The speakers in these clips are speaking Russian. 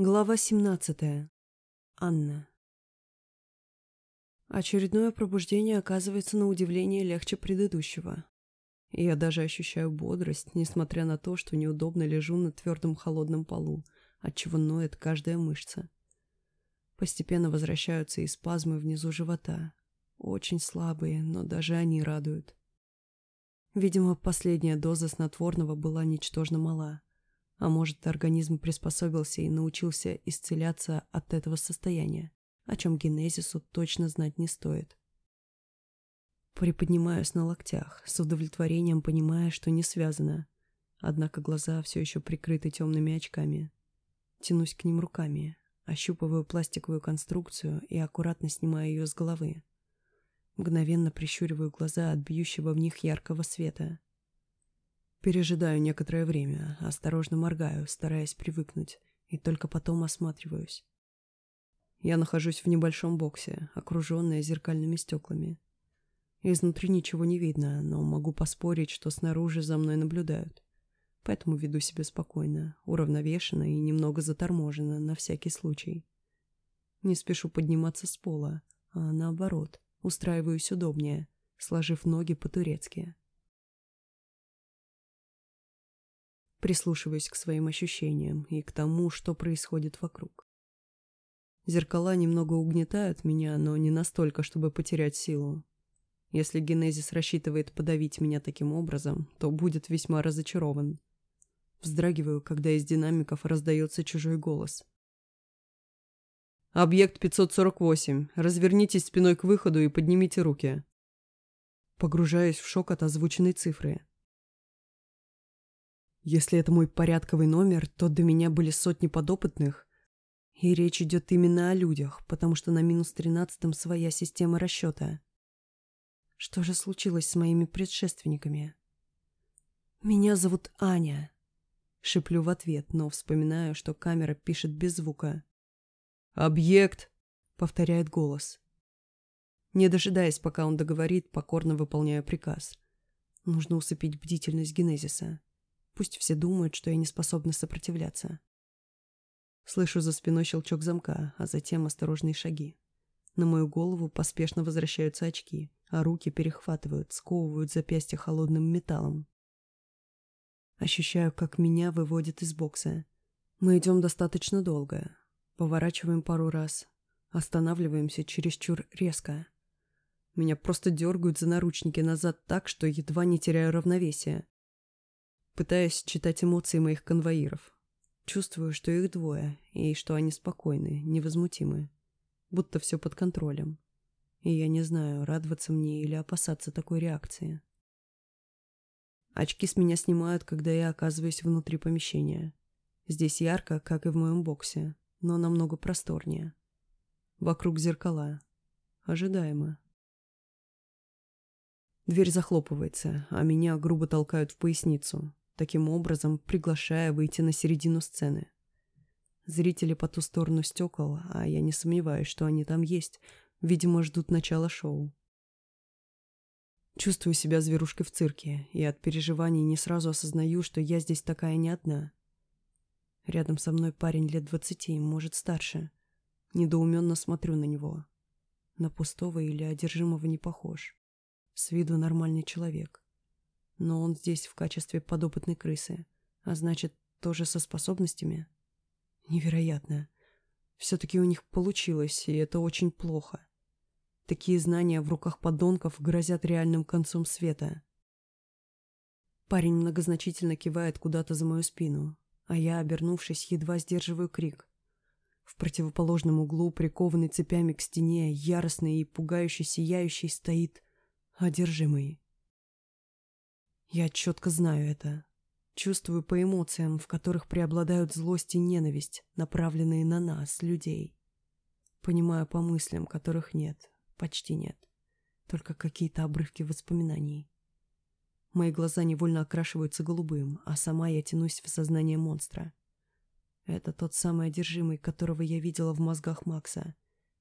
Глава 17. Анна. Очередное пробуждение оказывается на удивление легче предыдущего. Я даже ощущаю бодрость, несмотря на то, что неудобно лежу на твердом холодном полу, отчего ноет каждая мышца. Постепенно возвращаются и спазмы внизу живота. Очень слабые, но даже они радуют. Видимо, последняя доза снотворного была ничтожно мала. А может, организм приспособился и научился исцеляться от этого состояния, о чем генезису точно знать не стоит. Приподнимаюсь на локтях, с удовлетворением понимая, что не связано. Однако глаза все еще прикрыты темными очками. Тянусь к ним руками, ощупываю пластиковую конструкцию и аккуратно снимаю ее с головы. Мгновенно прищуриваю глаза от бьющего в них яркого света. Пережидаю некоторое время, осторожно моргаю, стараясь привыкнуть, и только потом осматриваюсь. Я нахожусь в небольшом боксе, окруженная зеркальными стеклами. Изнутри ничего не видно, но могу поспорить, что снаружи за мной наблюдают. Поэтому веду себя спокойно, уравновешенно и немного заторможенно на всякий случай. Не спешу подниматься с пола, а наоборот, устраиваюсь удобнее, сложив ноги по-турецки. Прислушиваясь к своим ощущениям и к тому, что происходит вокруг. Зеркала немного угнетают меня, но не настолько, чтобы потерять силу. Если Генезис рассчитывает подавить меня таким образом, то будет весьма разочарован. Вздрагиваю, когда из динамиков раздается чужой голос. «Объект 548. Развернитесь спиной к выходу и поднимите руки». Погружаюсь в шок от озвученной цифры. Если это мой порядковый номер, то до меня были сотни подопытных. И речь идет именно о людях, потому что на минус тринадцатом своя система расчета. Что же случилось с моими предшественниками? «Меня зовут Аня», — шиплю в ответ, но вспоминаю, что камера пишет без звука. «Объект», — повторяет голос. Не дожидаясь, пока он договорит, покорно выполняю приказ. Нужно усыпить бдительность Генезиса. Пусть все думают, что я не способна сопротивляться. Слышу за спиной щелчок замка, а затем осторожные шаги. На мою голову поспешно возвращаются очки, а руки перехватывают, сковывают запястья холодным металлом. Ощущаю, как меня выводят из бокса. Мы идем достаточно долго. Поворачиваем пару раз. Останавливаемся чересчур резко. Меня просто дергают за наручники назад так, что едва не теряю равновесие пытаясь читать эмоции моих конвоиров. Чувствую, что их двое, и что они спокойны, невозмутимы. Будто все под контролем. И я не знаю, радоваться мне или опасаться такой реакции. Очки с меня снимают, когда я оказываюсь внутри помещения. Здесь ярко, как и в моем боксе, но намного просторнее. Вокруг зеркала. Ожидаемо. Дверь захлопывается, а меня грубо толкают в поясницу таким образом приглашая выйти на середину сцены. Зрители по ту сторону стекол, а я не сомневаюсь, что они там есть, видимо, ждут начала шоу. Чувствую себя зверушкой в цирке, и от переживаний не сразу осознаю, что я здесь такая не одна. Рядом со мной парень лет двадцати, может, старше. Недоуменно смотрю на него. На пустого или одержимого не похож. С виду нормальный человек но он здесь в качестве подопытной крысы, а значит, тоже со способностями. Невероятно. Все-таки у них получилось, и это очень плохо. Такие знания в руках подонков грозят реальным концом света. Парень многозначительно кивает куда-то за мою спину, а я, обернувшись, едва сдерживаю крик. В противоположном углу, прикованный цепями к стене, яростный и пугающе сияющий, стоит одержимый. Я четко знаю это. Чувствую по эмоциям, в которых преобладают злость и ненависть, направленные на нас, людей. Понимаю по мыслям, которых нет, почти нет. Только какие-то обрывки воспоминаний. Мои глаза невольно окрашиваются голубым, а сама я тянусь в сознание монстра. Это тот самый одержимый, которого я видела в мозгах Макса.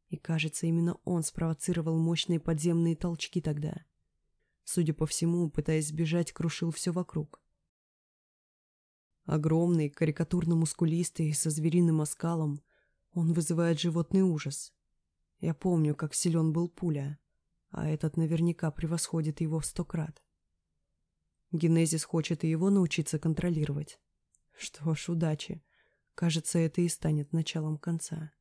И кажется, именно он спровоцировал мощные подземные толчки тогда — Судя по всему, пытаясь сбежать, крушил все вокруг. Огромный, карикатурно-мускулистый, со звериным оскалом, он вызывает животный ужас. Я помню, как силен был пуля, а этот наверняка превосходит его в сто крат. Генезис хочет и его научиться контролировать. Что ж, удачи. Кажется, это и станет началом конца.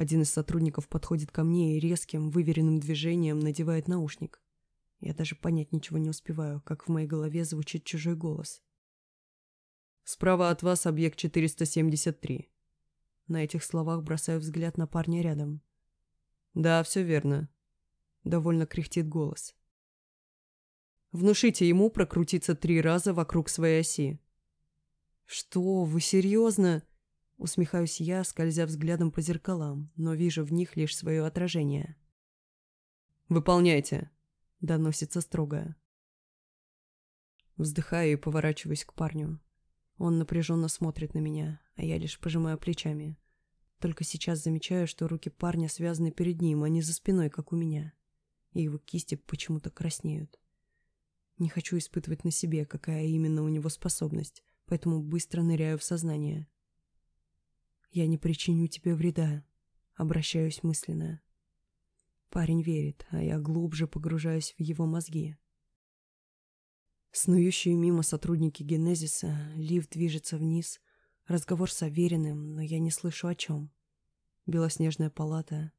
Один из сотрудников подходит ко мне и резким, выверенным движением надевает наушник. Я даже понять ничего не успеваю, как в моей голове звучит чужой голос. «Справа от вас объект 473». На этих словах бросаю взгляд на парня рядом. «Да, все верно», — довольно кряхтит голос. «Внушите ему прокрутиться три раза вокруг своей оси». «Что, вы серьезно?» Усмехаюсь я, скользя взглядом по зеркалам, но вижу в них лишь свое отражение. «Выполняйте», — доносится строго. Вздыхаю и поворачиваюсь к парню. Он напряженно смотрит на меня, а я лишь пожимаю плечами. Только сейчас замечаю, что руки парня связаны перед ним, а не за спиной, как у меня. И его кисти почему-то краснеют. Не хочу испытывать на себе, какая именно у него способность, поэтому быстро ныряю в сознание. Я не причиню тебе вреда. Обращаюсь мысленно. Парень верит, а я глубже погружаюсь в его мозги. Снующие мимо сотрудники Генезиса, лифт движется вниз, разговор с Авериным, но я не слышу о чем. Белоснежная палата,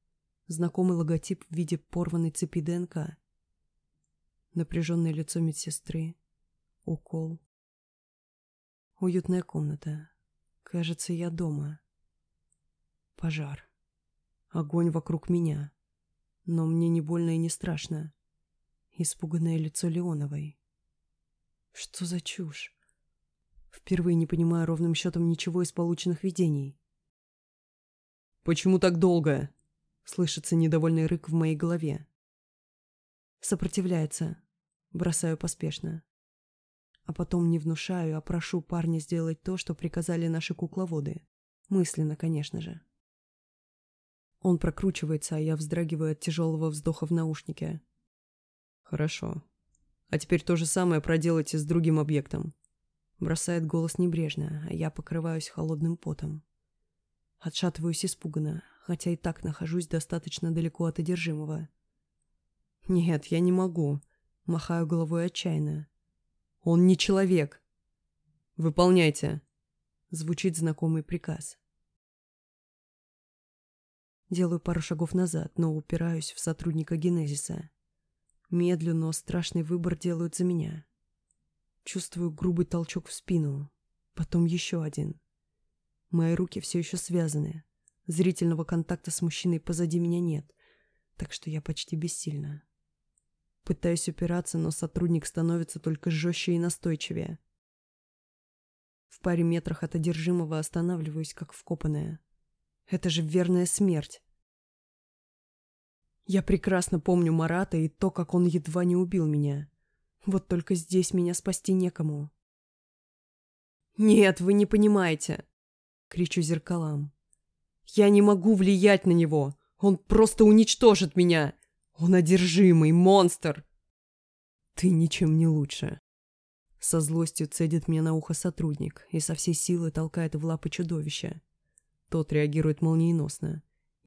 знакомый логотип в виде порванной цепи ДНК, напряженное лицо медсестры, укол. Уютная комната. Кажется, я дома. Пожар. Огонь вокруг меня. Но мне не больно и не страшно. Испуганное лицо Леоновой. Что за чушь? Впервые не понимаю ровным счетом ничего из полученных видений. «Почему так долго?» — слышится недовольный рык в моей голове. Сопротивляется. Бросаю поспешно. А потом не внушаю, а прошу парня сделать то, что приказали наши кукловоды. Мысленно, конечно же. Он прокручивается, а я вздрагиваю от тяжелого вздоха в наушнике. «Хорошо. А теперь то же самое проделайте с другим объектом». Бросает голос небрежно, а я покрываюсь холодным потом. Отшатываюсь испуганно, хотя и так нахожусь достаточно далеко от одержимого. «Нет, я не могу», — махаю головой отчаянно. «Он не человек». «Выполняйте», — звучит знакомый приказ. Делаю пару шагов назад, но упираюсь в сотрудника Генезиса. Медленно, но страшный выбор делают за меня. Чувствую грубый толчок в спину. Потом еще один. Мои руки все еще связаны. Зрительного контакта с мужчиной позади меня нет, так что я почти бессильна. Пытаюсь упираться, но сотрудник становится только жестче и настойчивее. В паре метрах от одержимого останавливаюсь, как вкопанная. Это же верная смерть. Я прекрасно помню Марата и то, как он едва не убил меня. Вот только здесь меня спасти некому. «Нет, вы не понимаете!» — кричу зеркалам. «Я не могу влиять на него! Он просто уничтожит меня! Он одержимый, монстр!» «Ты ничем не лучше!» Со злостью цедит мне на ухо сотрудник и со всей силы толкает в лапы чудовища. Тот реагирует молниеносно.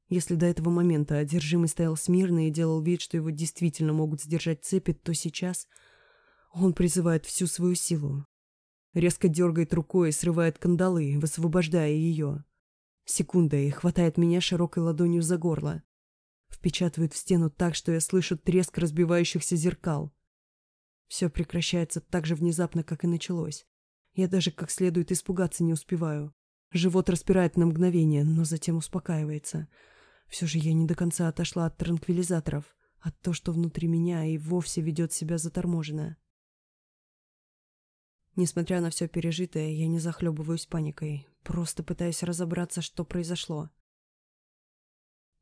Если до этого момента одержимый стоял смирно и делал вид, что его действительно могут сдержать цепи, то сейчас он призывает всю свою силу. Резко дергает рукой и срывает кандалы, высвобождая ее. Секунда и хватает меня широкой ладонью за горло. Впечатывает в стену так, что я слышу треск разбивающихся зеркал. Все прекращается так же внезапно, как и началось. Я даже как следует испугаться не успеваю. Живот распирает на мгновение, но затем успокаивается. Все же я не до конца отошла от транквилизаторов, а то, что внутри меня, и вовсе ведет себя заторможенно. Несмотря на все пережитое, я не захлебываюсь паникой, просто пытаюсь разобраться, что произошло.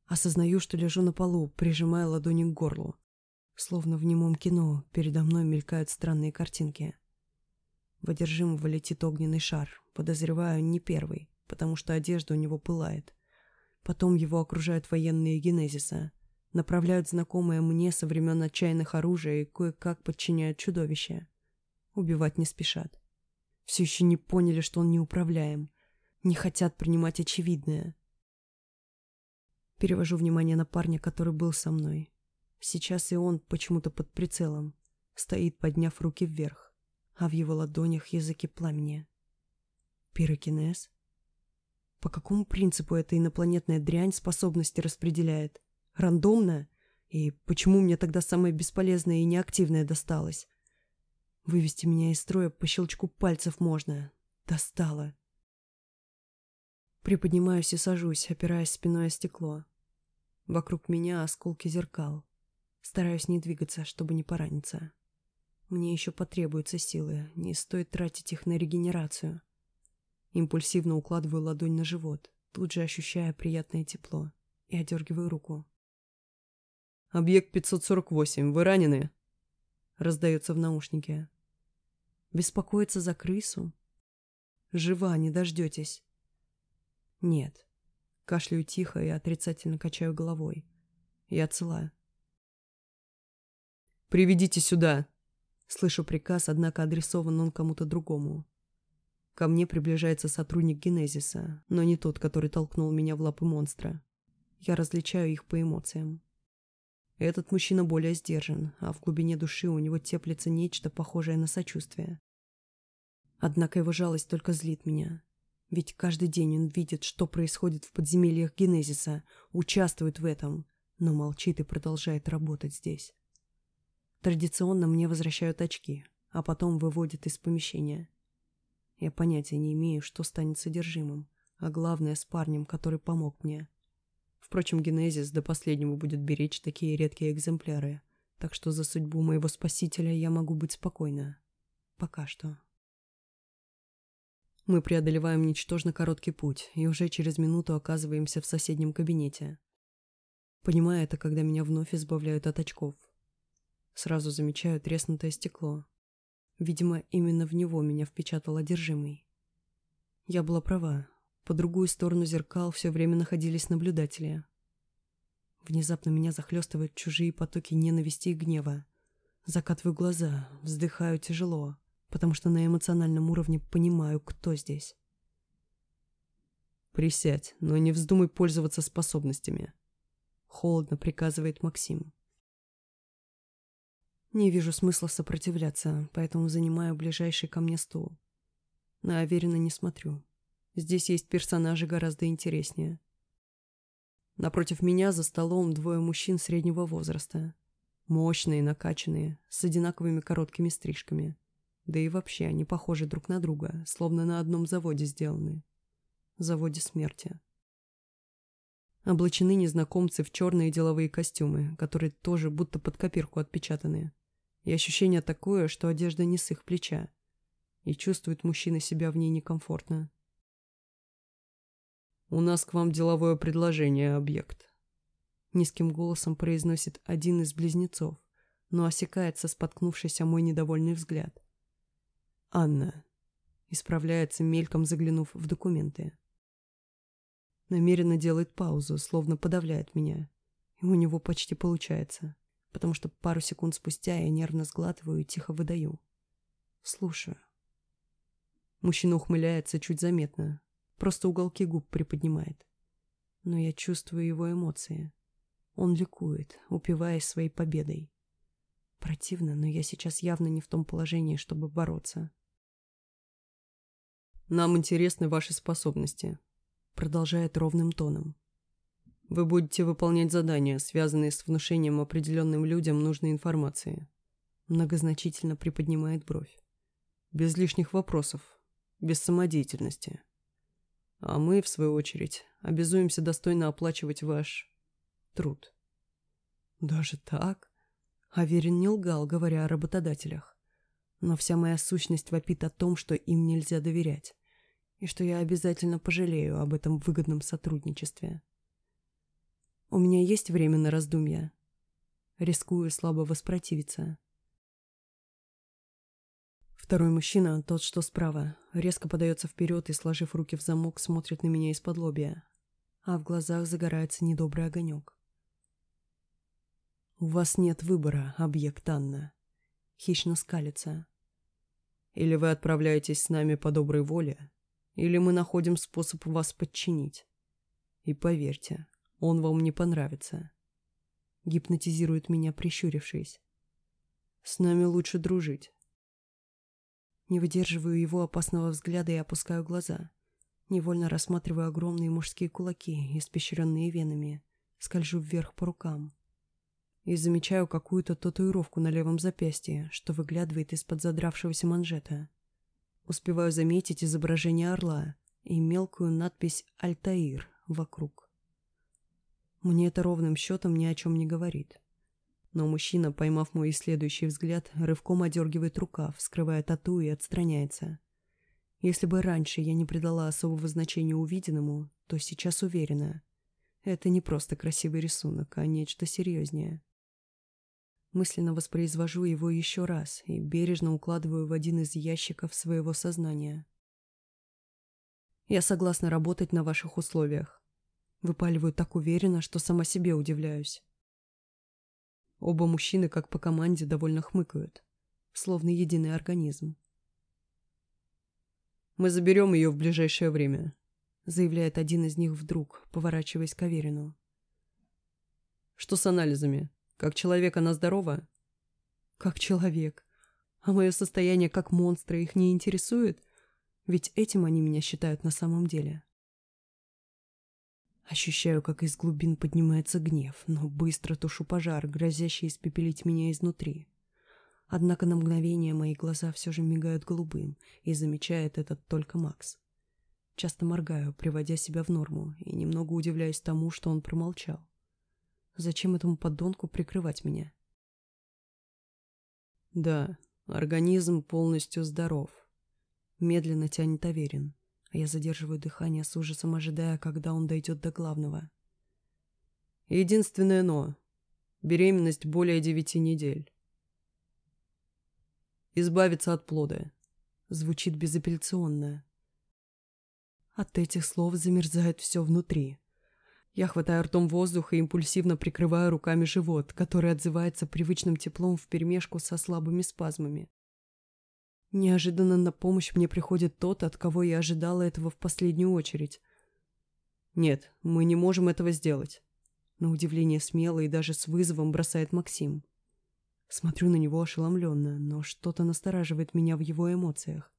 Осознаю, что лежу на полу, прижимая ладони к горлу. Словно в немом кино передо мной мелькают странные картинки. В одержимого летит огненный шар. Подозреваю, не первый, потому что одежда у него пылает. Потом его окружают военные генезиса. Направляют знакомые мне со времен отчаянных оружия и кое-как подчиняют чудовище. Убивать не спешат. Все еще не поняли, что он неуправляем. Не хотят принимать очевидное. Перевожу внимание на парня, который был со мной. Сейчас и он почему-то под прицелом. Стоит, подняв руки вверх, а в его ладонях языки пламени. Пирокинез? По какому принципу эта инопланетная дрянь способности распределяет? Рандомно? И почему мне тогда самое бесполезное и неактивное досталось? Вывести меня из строя по щелчку пальцев можно. Достало. Приподнимаюсь и сажусь, опираясь спиной о стекло. Вокруг меня осколки зеркал. Стараюсь не двигаться, чтобы не пораниться. Мне еще потребуются силы, не стоит тратить их на регенерацию. Импульсивно укладываю ладонь на живот, тут же ощущая приятное тепло, и одергиваю руку. «Объект 548, вы ранены?» Раздается в наушнике. «Беспокоиться за крысу?» «Жива, не дождетесь?» «Нет». Кашляю тихо и отрицательно качаю головой. «Я цела». «Приведите сюда!» Слышу приказ, однако адресован он кому-то другому. Ко мне приближается сотрудник Генезиса, но не тот, который толкнул меня в лапы монстра. Я различаю их по эмоциям. Этот мужчина более сдержан, а в глубине души у него теплится нечто похожее на сочувствие. Однако его жалость только злит меня. Ведь каждый день он видит, что происходит в подземельях Генезиса, участвует в этом, но молчит и продолжает работать здесь. Традиционно мне возвращают очки, а потом выводят из помещения. Я понятия не имею, что станет содержимым, а главное с парнем, который помог мне. Впрочем, Генезис до последнего будет беречь такие редкие экземпляры, так что за судьбу моего спасителя я могу быть спокойна. Пока что. Мы преодолеваем ничтожно короткий путь и уже через минуту оказываемся в соседнем кабинете. Понимаю это, когда меня вновь избавляют от очков. Сразу замечаю треснутое стекло. Видимо, именно в него меня впечатал одержимый. Я была права. По другую сторону зеркал все время находились наблюдатели. Внезапно меня захлестывают чужие потоки ненависти и гнева. Закатываю глаза, вздыхаю тяжело, потому что на эмоциональном уровне понимаю, кто здесь. «Присядь, но не вздумай пользоваться способностями», — холодно приказывает Максим. Не вижу смысла сопротивляться, поэтому занимаю ближайший ко мне стул. На Аверина не смотрю. Здесь есть персонажи гораздо интереснее. Напротив меня за столом двое мужчин среднего возраста. Мощные, накачанные, с одинаковыми короткими стрижками. Да и вообще они похожи друг на друга, словно на одном заводе сделаны. Заводе смерти. Облачены незнакомцы в черные деловые костюмы, которые тоже будто под копирку отпечатаны. И ощущение такое, что одежда не с их плеча. И чувствует мужчина себя в ней некомфортно. «У нас к вам деловое предложение, объект», — низким голосом произносит один из близнецов, но осекается споткнувшись о мой недовольный взгляд. «Анна», — исправляется, мельком заглянув в документы. Намеренно делает паузу, словно подавляет меня, и у него почти получается потому что пару секунд спустя я нервно сглатываю и тихо выдаю. Слушаю. Мужчина ухмыляется чуть заметно, просто уголки губ приподнимает. Но я чувствую его эмоции. Он ликует, упиваясь своей победой. Противно, но я сейчас явно не в том положении, чтобы бороться. «Нам интересны ваши способности», — продолжает ровным тоном. Вы будете выполнять задания, связанные с внушением определенным людям нужной информации. Многозначительно приподнимает бровь. Без лишних вопросов, без самодеятельности. А мы, в свою очередь, обязуемся достойно оплачивать ваш труд. Даже так? Аверин не лгал, говоря о работодателях. Но вся моя сущность вопит о том, что им нельзя доверять, и что я обязательно пожалею об этом выгодном сотрудничестве. У меня есть время на раздумья. Рискую слабо воспротивиться. Второй мужчина, тот, что справа, резко подается вперед и, сложив руки в замок, смотрит на меня из-под лобья, а в глазах загорается недобрый огонек. «У вас нет выбора, объект Анна», — хищно скалится. Или вы отправляетесь с нами по доброй воле, или мы находим способ вас подчинить. И поверьте, он вам не понравится. Гипнотизирует меня, прищурившись. С нами лучше дружить. Не выдерживаю его опасного взгляда и опускаю глаза. Невольно рассматриваю огромные мужские кулаки, испещренные венами. Скольжу вверх по рукам. И замечаю какую-то татуировку на левом запястье, что выглядывает из-под задравшегося манжета. Успеваю заметить изображение орла и мелкую надпись «Альтаир» вокруг. Мне это ровным счетом ни о чем не говорит. Но мужчина, поймав мой следующий взгляд, рывком одергивает рукав, скрывая тату и отстраняется. Если бы раньше я не придала особого значения увиденному, то сейчас уверена. Это не просто красивый рисунок, а нечто серьезнее. Мысленно воспроизвожу его еще раз и бережно укладываю в один из ящиков своего сознания. Я согласна работать на ваших условиях. Выпаливаю так уверенно, что сама себе удивляюсь. Оба мужчины, как по команде, довольно хмыкают, словно единый организм. «Мы заберем ее в ближайшее время», — заявляет один из них вдруг, поворачиваясь к Аверину. «Что с анализами? Как человек она здорова?» «Как человек. А мое состояние как монстра их не интересует? Ведь этим они меня считают на самом деле». Ощущаю, как из глубин поднимается гнев, но быстро тушу пожар, грозящий испепелить меня изнутри. Однако на мгновение мои глаза все же мигают голубым, и замечает этот только Макс. Часто моргаю, приводя себя в норму, и немного удивляюсь тому, что он промолчал. Зачем этому подонку прикрывать меня? Да, организм полностью здоров. Медленно тянет Аверин я задерживаю дыхание с ужасом, ожидая, когда он дойдет до главного. Единственное «но». Беременность более девяти недель. Избавиться от плода. Звучит безапелляционно. От этих слов замерзает все внутри. Я хватаю ртом воздух и импульсивно прикрываю руками живот, который отзывается привычным теплом вперемешку со слабыми спазмами. Неожиданно на помощь мне приходит тот, от кого я ожидала этого в последнюю очередь. «Нет, мы не можем этого сделать», — на удивление смело и даже с вызовом бросает Максим. Смотрю на него ошеломленно, но что-то настораживает меня в его эмоциях.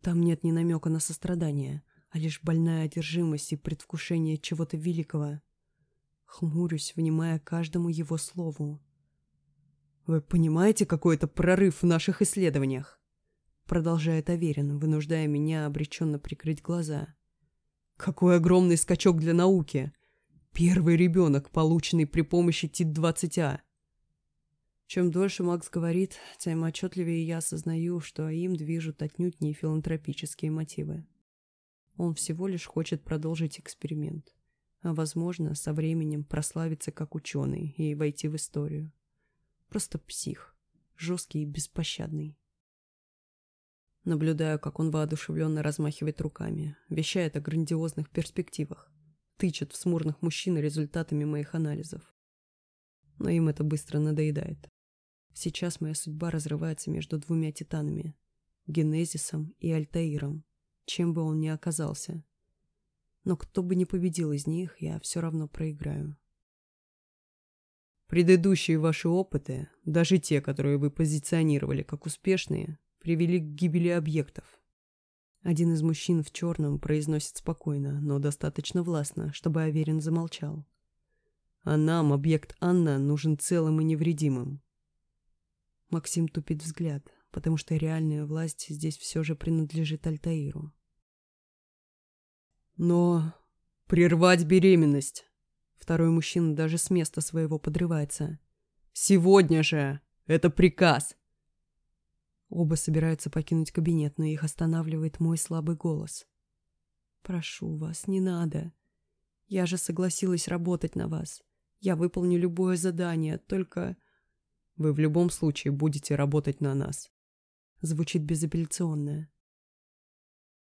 Там нет ни намека на сострадание, а лишь больная одержимость и предвкушение чего-то великого. Хмурюсь, внимая каждому его слову. «Вы понимаете, какой это прорыв в наших исследованиях?» Продолжает Аверин, вынуждая меня обреченно прикрыть глаза. Какой огромный скачок для науки! Первый ребенок, полученный при помощи ТИТ-20А. Чем дольше Макс говорит, тем отчетливее я осознаю, что им движут отнюдь не филантропические мотивы. Он всего лишь хочет продолжить эксперимент, а, возможно, со временем прославиться как ученый и войти в историю. Просто псих, жесткий и беспощадный. Наблюдаю, как он воодушевленно размахивает руками, вещает о грандиозных перспективах, тычет в смурных мужчин результатами моих анализов. Но им это быстро надоедает. Сейчас моя судьба разрывается между двумя титанами — Генезисом и Альтаиром, чем бы он ни оказался. Но кто бы ни победил из них, я все равно проиграю. Предыдущие ваши опыты, даже те, которые вы позиционировали как успешные, привели к гибели объектов. Один из мужчин в черном произносит спокойно, но достаточно властно, чтобы Аверин замолчал. А нам объект Анна нужен целым и невредимым. Максим тупит взгляд, потому что реальная власть здесь все же принадлежит Альтаиру. Но прервать беременность. Второй мужчина даже с места своего подрывается. Сегодня же! Это приказ! Оба собираются покинуть кабинет, но их останавливает мой слабый голос. «Прошу вас, не надо. Я же согласилась работать на вас. Я выполню любое задание, только...» «Вы в любом случае будете работать на нас», — звучит безапелляционно.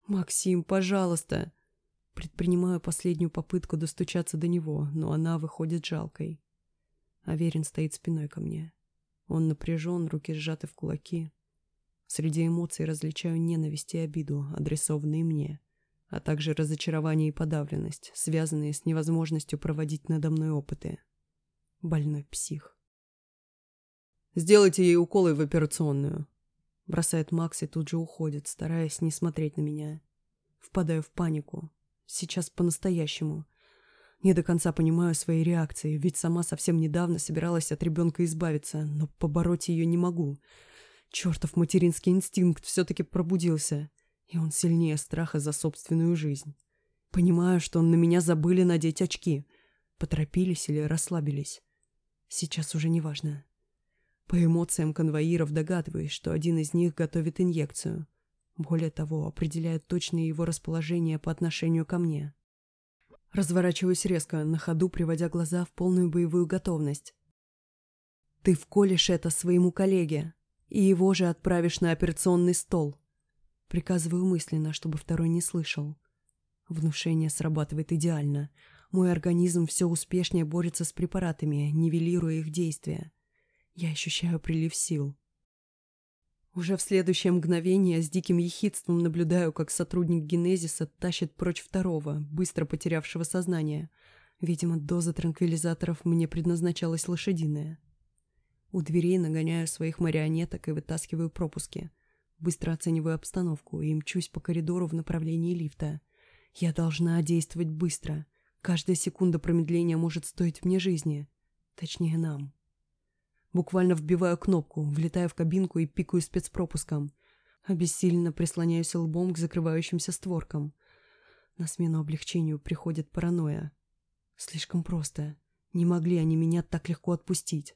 «Максим, пожалуйста!» Предпринимаю последнюю попытку достучаться до него, но она выходит жалкой. Аверин стоит спиной ко мне. Он напряжен, руки сжаты в кулаки. Среди эмоций различаю ненависть и обиду, адресованные мне, а также разочарование и подавленность, связанные с невозможностью проводить надо мной опыты. Больной псих. «Сделайте ей уколы в операционную», — бросает Макс и тут же уходит, стараясь не смотреть на меня. Впадаю в панику. Сейчас по-настоящему. Не до конца понимаю свои реакции, ведь сама совсем недавно собиралась от ребенка избавиться, но побороть ее не могу. Чертов материнский инстинкт все-таки пробудился, и он сильнее страха за собственную жизнь. Понимаю, что на меня забыли надеть очки. Поторопились или расслабились. Сейчас уже не важно. По эмоциям конвоиров догадываюсь, что один из них готовит инъекцию. Более того, определяет точное его расположение по отношению ко мне. Разворачиваюсь резко, на ходу приводя глаза в полную боевую готовность. «Ты вколешь это своему коллеге, и его же отправишь на операционный стол». Приказываю мысленно, чтобы второй не слышал. Внушение срабатывает идеально. Мой организм все успешнее борется с препаратами, нивелируя их действия. Я ощущаю прилив сил. Уже в следующее мгновение с диким ехидством наблюдаю, как сотрудник Генезиса тащит прочь второго, быстро потерявшего сознание. Видимо, доза транквилизаторов мне предназначалась лошадиная. У дверей нагоняю своих марионеток и вытаскиваю пропуски. Быстро оцениваю обстановку и мчусь по коридору в направлении лифта. Я должна действовать быстро. Каждая секунда промедления может стоить мне жизни. Точнее, нам. Буквально вбиваю кнопку, влетаю в кабинку и пикаю спецпропуском. Обессиленно прислоняюсь лбом к закрывающимся створкам. На смену облегчению приходит паранойя. Слишком просто. Не могли они меня так легко отпустить.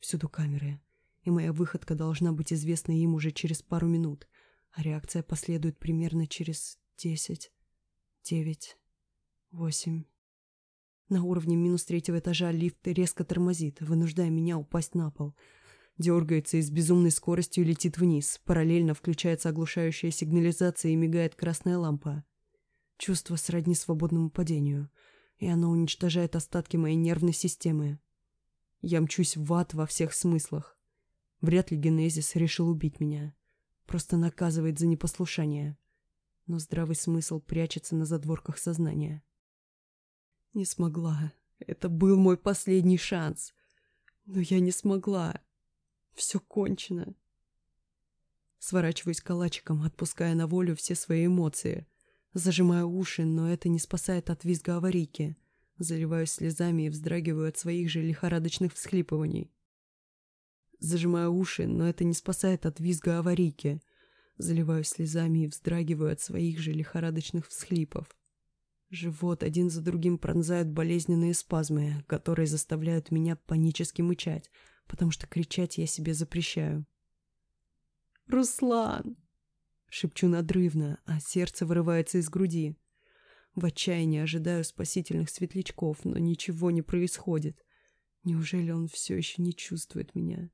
Всюду камеры. И моя выходка должна быть известна им уже через пару минут. А реакция последует примерно через десять, девять, восемь... На уровне минус третьего этажа лифт резко тормозит, вынуждая меня упасть на пол. Дергается и с безумной скоростью летит вниз. Параллельно включается оглушающая сигнализация и мигает красная лампа. Чувство сродни свободному падению, и оно уничтожает остатки моей нервной системы. Я мчусь в ад во всех смыслах. Вряд ли Генезис решил убить меня. Просто наказывает за непослушание. Но здравый смысл прячется на задворках сознания. Не смогла. Это был мой последний шанс. Но я не смогла. Все кончено. Сворачиваюсь калачиком, отпуская на волю все свои эмоции. Зажимаю уши, но это не спасает от визга аварийки. Заливаюсь слезами и вздрагиваю от своих же лихорадочных всхлипываний. Зажимаю уши, но это не спасает от визга аварийки. Заливаюсь слезами и вздрагиваю от своих же лихорадочных всхлипов. Живот один за другим пронзают болезненные спазмы, которые заставляют меня панически мычать, потому что кричать я себе запрещаю. «Руслан!» — шепчу надрывно, а сердце вырывается из груди. В отчаянии ожидаю спасительных светлячков, но ничего не происходит. Неужели он все еще не чувствует меня?